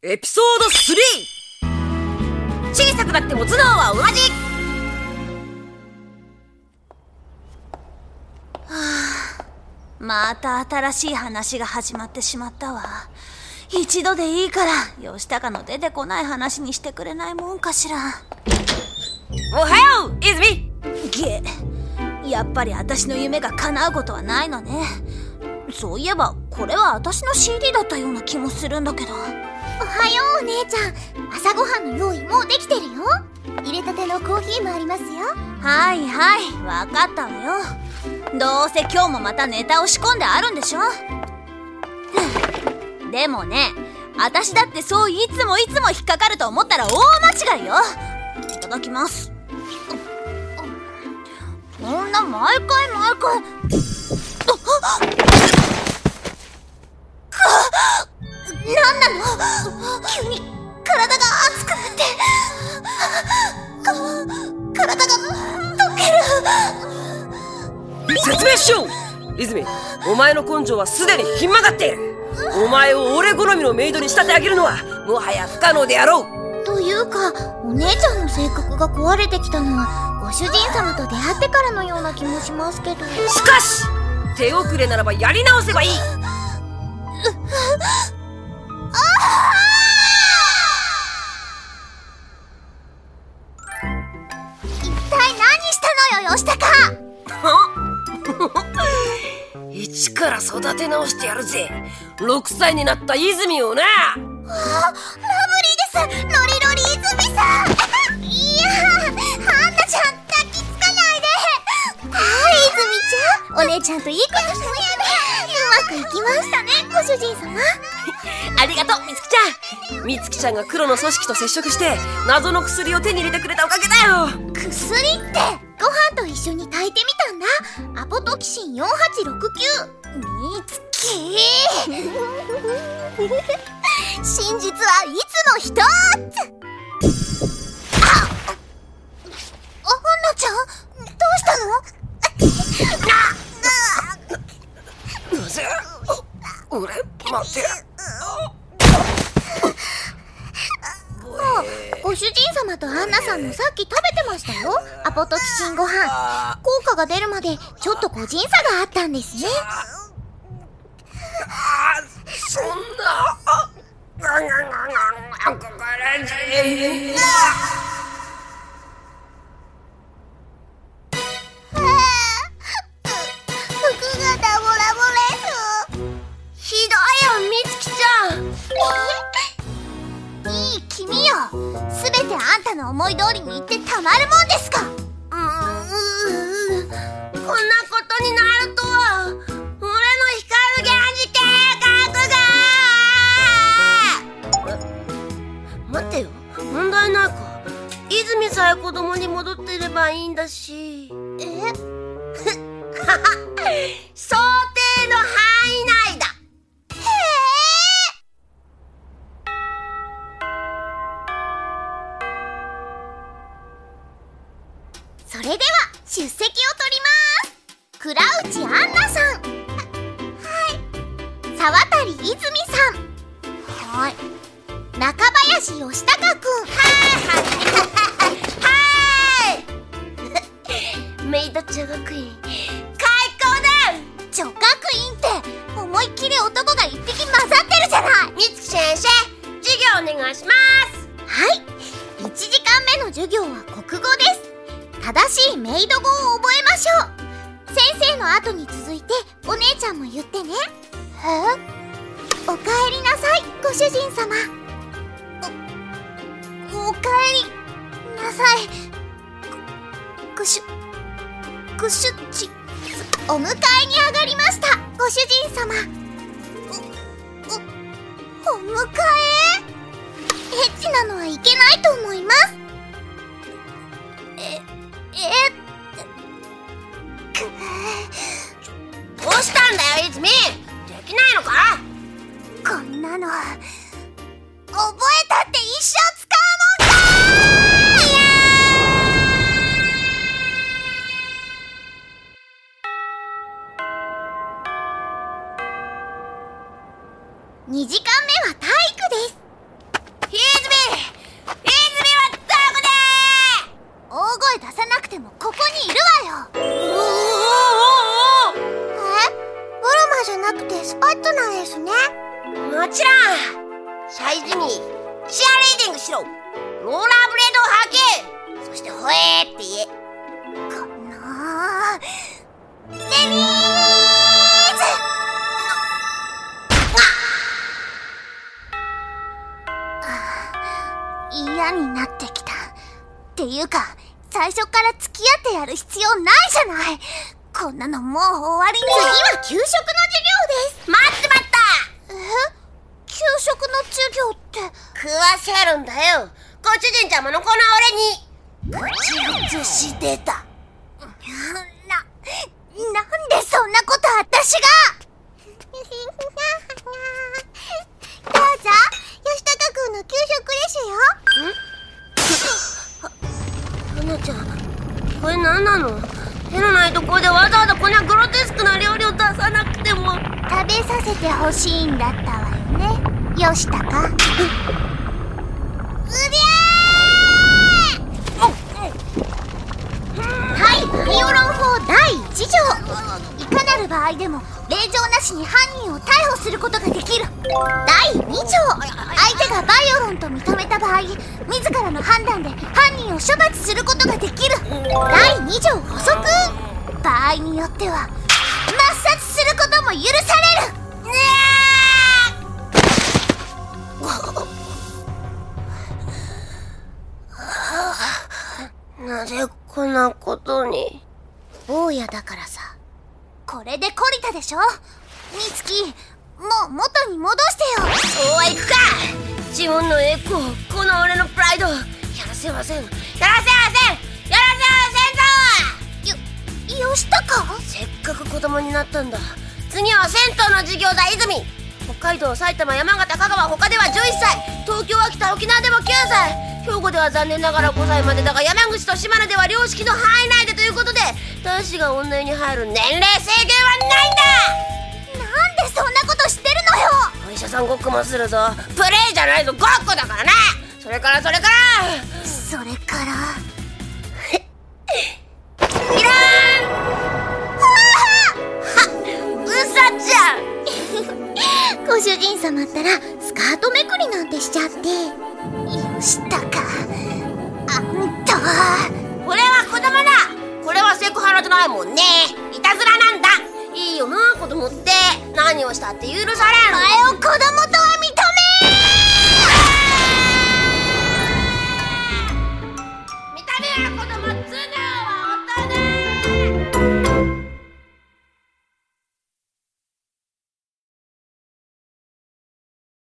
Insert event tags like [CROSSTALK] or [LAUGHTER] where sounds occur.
エピソード 3! 小さくなっても頭脳は同じ。[SIGHS] また新しい話が始まってしまったわ。一度でいいから吉高の出てこない話にしてくれないもんかしら。おはよう泉。げやっぱり私の夢が叶うことはないのね。そういえばこれは私の CD だったような気もするんだけどおはようお姉ちゃん。朝ごはんの用意もうできてるよ。入れたてのコーヒーもありますよ。はいはい分かったわよ。どうせ今日もまたネタを仕込んであるんでしょ。[LAUGHS] でもね私だってそういつもいつも引っかかると思ったら大間違いよ。いただきます。そんな毎回毎回。何なの急に体が熱くなってか体が溶ける。説明しよう。泉お前の根性はすでにひん曲がっている。お前を俺好みのメイドに仕立て上げるのはもはや不可能であろう。というかお姉ちゃんの性格が壊れてきたのはご主人様と出会ってからのような気もしますけど。しかし手遅れならばやり直せばいい [LAUGHS] したのよ吉高 [LAUGHS] 一から育て直してやるぜ。6歳になった泉をな。ラブリーです。ロリロリ泉さん。[LAUGHS] いやハンナちゃん抱きつかないで。はい泉ちゃん。お姉ちゃんといいことすねうまくいきましたねご主人様。[LAUGHS] ありがとうみつきちゃん。みつきちゃんが黒の組織と接触して謎の薬を手に入れてくれたおかげだよ。薬って？ご飯と一緒に炊いてみたんだ。アポトキシン4869みつき [LAUGHS] 真実はいつも一つ。あアンナちゃん？どうしたの？なぜ俺待てご主人様とアンナさんのさっき食べてましたよ。アポトキシンご飯。効果が出るまでちょっと個人差があったんですね。そんな。心地いい思い通りに言ってたまるもんですか。こんなことになるとは。俺の光る原始計画が。待ってよ。問題ないか。泉さえ子供に戻ってればいいんだし。え？[LAUGHS] 想定それでは出席を取ります倉内アンナさんはい。沢渡泉さんはい。中林義孝くんはい。メイド女学院開校だ女学院って思い。っきり男が一匹混ざってるじゃない。みつき先生授業お願い。しますはい。1時間目の授業は国語です正しいメイド語を覚えましょう。先生の後に続いてお姉ちゃんも言ってね。えおかえりなさいご主人様。おおかえりなさい。ごしゅごしゅちお迎えに上がりましたご主人様。おおお迎え？エッチなのはいけないと思います。ええどうしたんだよ泉。できないのか？こんなの覚えたって一生使うもんか。2時間目は体育ですレスポットなんですね。もちろん。イズチアーディングしろ。ローラーブレードをはけ。そしてほえーって言え。このデーズ。嫌になってきた。っていうか最初から付き合ってやる必要ないじゃない。こんなのもう終わりに。次は給食の授業食の授業って。食わせるんだよ。ご主人様のこの俺に。口移し出た。な、なんでそんなこと私が。どうぞ吉高君の給食ですよ。花ちゃんこれ何なの？手のないところでわざわざこんなグロテスクな料理を出さなくても。食べさせてほしいんだったわよね吉高うりゃはいピオロン法第1条。いかなる場合でも令状なしに犯人を逮捕することができる。第2条。相手がバイオロンと認めた場合自らの判断で犯人を処罰することができる。第2条補足。場合によっては抹殺することも許される。なぜこんなことに。坊やだからさ。これで懲りたでしょ？美月もう元に戻してよ。そうはいくか。自分の栄光この俺のプライド。やらせません。やらせません。やらせませんぞ。よ吉高せっかく子供になったんだ。次は銭湯の授業だ泉。北海道埼玉山形香川他では11歳。東京秋田沖縄でも9歳兵庫では残念ながら5歳までだが山口と島根では良識の範囲内でということで男子が女湯に入る年齢制限はないんだ。なんでそんなこと知ってるのよ。お医者さんごっこもするぞ。プレイじゃないぞ。ごっこだからなそれからそれから。それから。[LAUGHS] いらん。はうさちゃん。[LAUGHS] ご主人様ったらスカートめくりなんてしちゃって吉高あんたこれは子供だ。これはセクハラじゃないもんね。いたずらなんだ。いいよな子供って。何をしたって許されん。前を子供